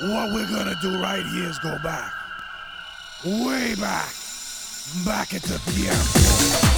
What we're gonna do right here is go back. Way back. Back at the piano.